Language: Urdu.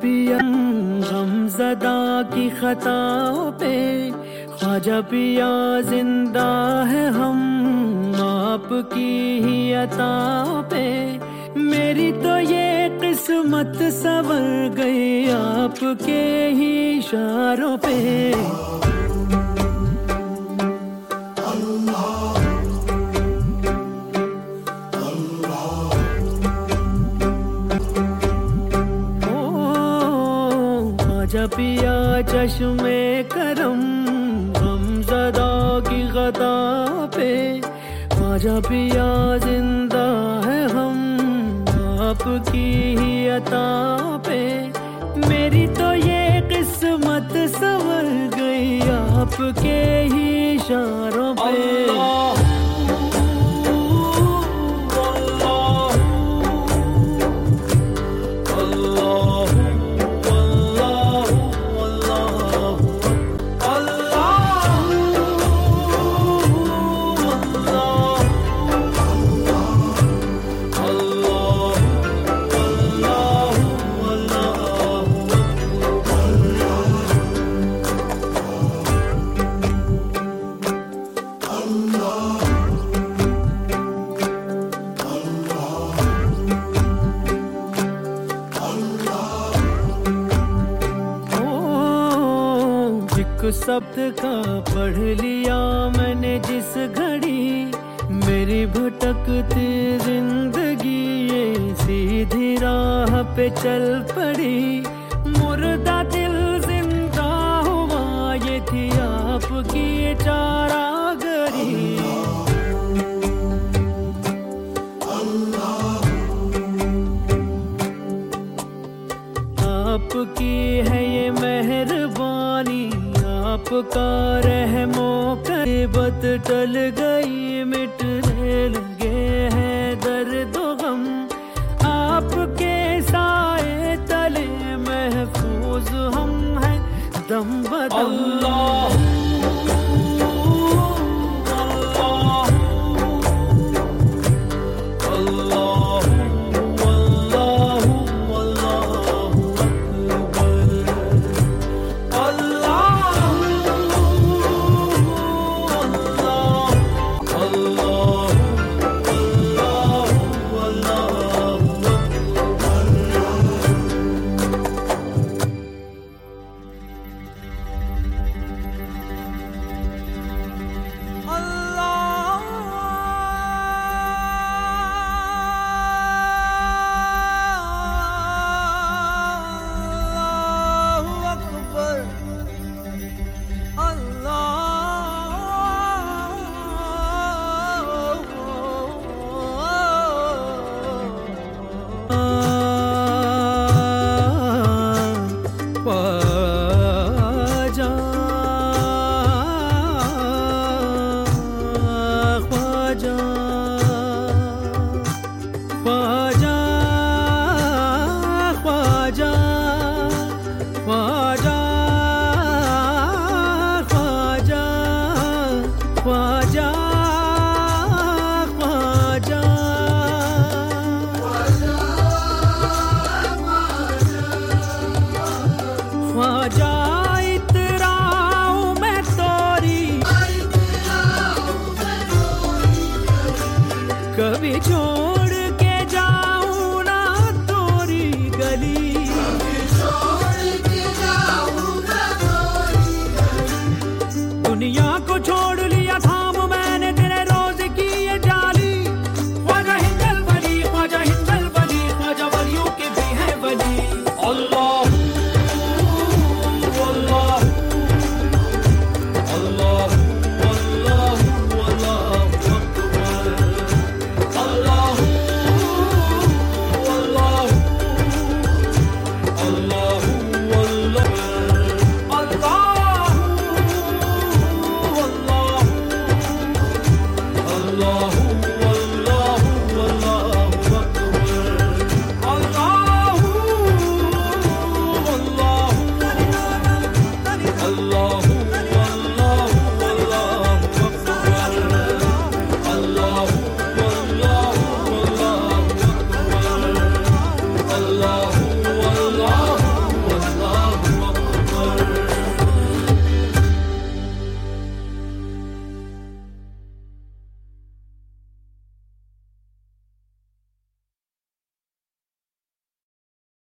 پیم غم زدہ کی خطا پہ پیا زندہ ہے ہم، آپ کی ہی عطا پہ۔ میری تو یہ قسمت سور گئی آپ کے ہی اشاروں پہ۔ پیا چشم کرم، غم زدہ کی غدا پہ۔ آجا پیا زندہ آپ کی ہی عطا پہ۔ میری تو یہ قسمت سور گئی آپ کے ہی اشاروں پہ۔ سبد کا پڑھ لیا میں نے جس گھڑی میری بھٹکتی زندگی یہ سیدھی راہ پہ چل پڑی۔ مردہ دل زندہ ہوا، یہ تھی آپ کی چارہ گری آپ کی ہے یہ مہربانی آپ کا و قیبت ٹل گئی مٹنے لگے ہیں درد و غم۔ آپ کے سائے تلے محفوظ ہم ہیں، دم بدم Oh. چھوڑ کے جاؤں نہ توری گلی۔ چھوڑ